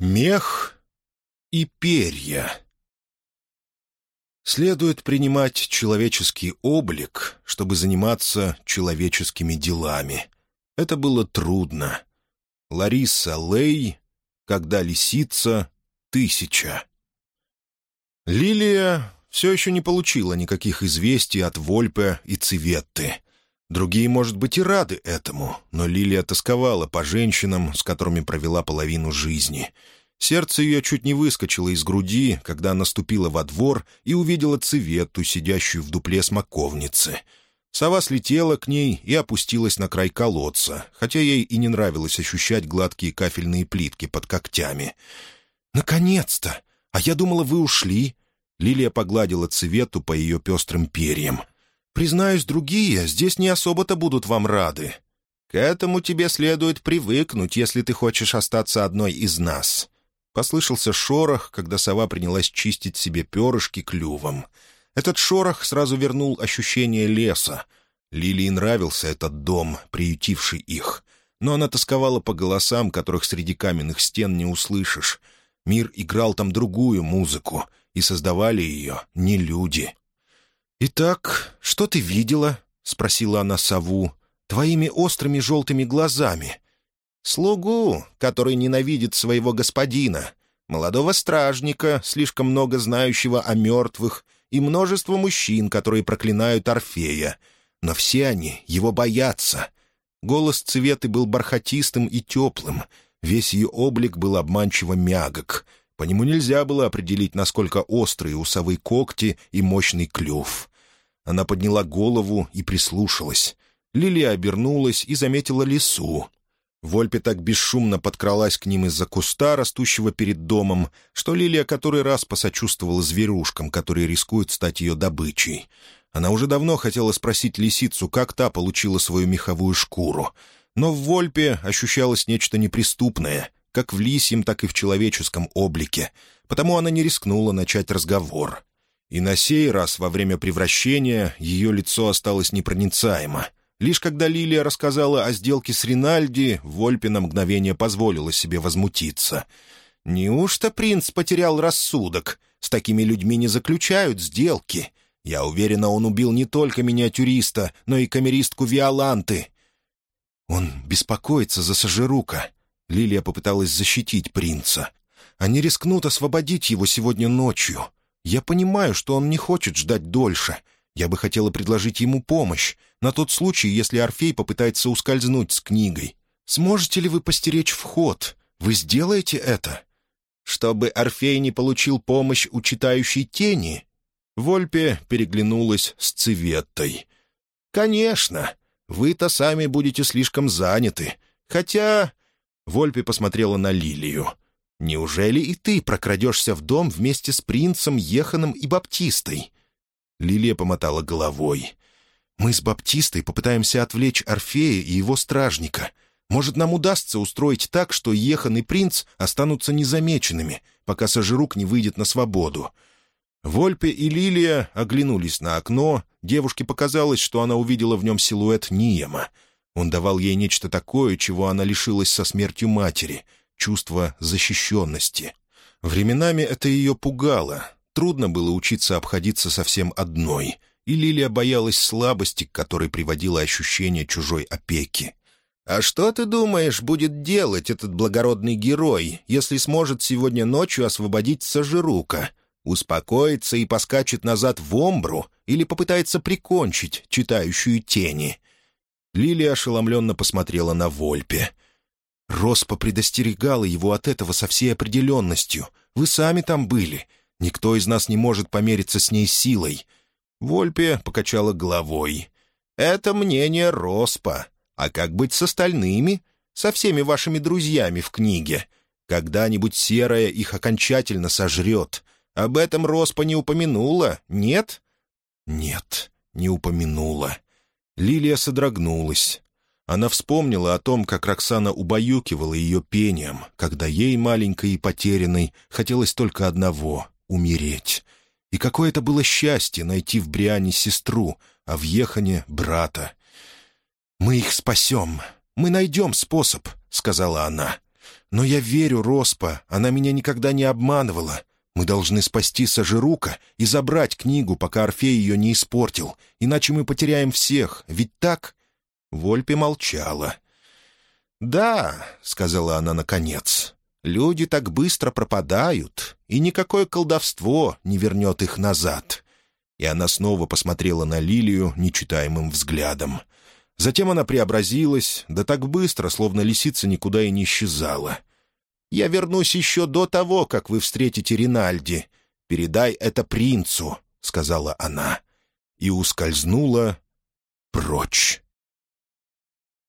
Мех и перья. Следует принимать человеческий облик, чтобы заниматься человеческими делами. Это было трудно. Лариса Лей, когда лисица — тысяча. Лилия все еще не получила никаких известий от Вольпе и Цветты. Другие, может быть, и рады этому, но Лилия тосковала по женщинам, с которыми провела половину жизни. Сердце ее чуть не выскочило из груди, когда она ступила во двор и увидела Цвету, сидящую в дупле смоковницы. Сова слетела к ней и опустилась на край колодца, хотя ей и не нравилось ощущать гладкие кафельные плитки под когтями. «Наконец-то! А я думала, вы ушли!» Лилия погладила Цвету по ее пестрым перьям — Признаюсь, другие здесь не особо-то будут вам рады. К этому тебе следует привыкнуть, если ты хочешь остаться одной из нас». Послышался шорох, когда сова принялась чистить себе перышки клювом. Этот шорох сразу вернул ощущение леса. Лилии нравился этот дом, приютивший их. Но она тосковала по голосам, которых среди каменных стен не услышишь. Мир играл там другую музыку, и создавали ее не люди. «Итак, что ты видела?» — спросила она сову. «Твоими острыми желтыми глазами». «Слугу, который ненавидит своего господина, молодого стражника, слишком много знающего о мертвых, и множество мужчин, которые проклинают Орфея. Но все они его боятся». Голос Цветы был бархатистым и теплым, весь ее облик был обманчиво мягок. По нему нельзя было определить, насколько острые у совы когти и мощный клюв. Она подняла голову и прислушалась. Лилия обернулась и заметила лису. Вольпе так бесшумно подкралась к ним из-за куста, растущего перед домом, что Лилия который раз посочувствовала зверушкам, которые рискуют стать ее добычей. Она уже давно хотела спросить лисицу, как та получила свою меховую шкуру. Но в Вольпе ощущалось нечто неприступное, как в лисьем, так и в человеческом облике, потому она не рискнула начать разговор. И на сей раз, во время превращения, ее лицо осталось непроницаемо. Лишь когда Лилия рассказала о сделке с Ринальди, Вольпе на мгновение позволила себе возмутиться. «Неужто принц потерял рассудок? С такими людьми не заключают сделки. Я уверена, он убил не только миниатюриста, но и камеристку Виоланты». «Он беспокоится за Сажирука». Лилия попыталась защитить принца. «Они рискнут освободить его сегодня ночью. Я понимаю, что он не хочет ждать дольше. Я бы хотела предложить ему помощь, на тот случай, если Орфей попытается ускользнуть с книгой. Сможете ли вы постеречь вход? Вы сделаете это?» «Чтобы Орфей не получил помощь у читающей тени?» Вольпе переглянулась с Цветтой. «Конечно. Вы-то сами будете слишком заняты. Хотя...» Вольпе посмотрела на Лилию. Неужели и ты прокрадешься в дом вместе с принцем, Еханом и Баптистой?» Лилия помотала головой. «Мы с Баптистой попытаемся отвлечь Орфея и его стражника. Может, нам удастся устроить так, что Ехан и принц останутся незамеченными, пока Сажирук не выйдет на свободу». Вольпе и Лилия оглянулись на окно. Девушке показалось, что она увидела в нем силуэт Ниема. Он давал ей нечто такое, чего она лишилась со смертью матери — чувство защищенности. Временами это ее пугало. Трудно было учиться обходиться совсем одной, и Лилия боялась слабости, к которой приводило ощущение чужой опеки. «А что ты думаешь, будет делать этот благородный герой, если сможет сегодня ночью освободить Сажирука? Успокоится и поскачет назад в Омбру или попытается прикончить читающую тени?» Лилия ошеломленно посмотрела на Вольпе — Роспа предостерегала его от этого со всей определенностью. Вы сами там были. Никто из нас не может помериться с ней силой». Вольпе покачала головой. «Это мнение Роспа. А как быть с остальными? Со всеми вашими друзьями в книге? Когда-нибудь серая их окончательно сожрет. Об этом Роспа не упомянула, нет?» «Нет, не упомянула». Лилия содрогнулась. Она вспомнила о том, как Роксана убаюкивала ее пением, когда ей, маленькой и потерянной, хотелось только одного — умереть. И какое это было счастье найти в Бриане сестру, а в Ехане — брата. «Мы их спасем. Мы найдем способ», — сказала она. «Но я верю Роспа, она меня никогда не обманывала. Мы должны спасти Сажирука и забрать книгу, пока Орфей ее не испортил, иначе мы потеряем всех, ведь так?» Вольпе молчала. «Да», — сказала она наконец, — «люди так быстро пропадают, и никакое колдовство не вернет их назад». И она снова посмотрела на Лилию нечитаемым взглядом. Затем она преобразилась, да так быстро, словно лисица никуда и не исчезала. «Я вернусь еще до того, как вы встретите Ринальди. Передай это принцу», — сказала она, и ускользнула прочь.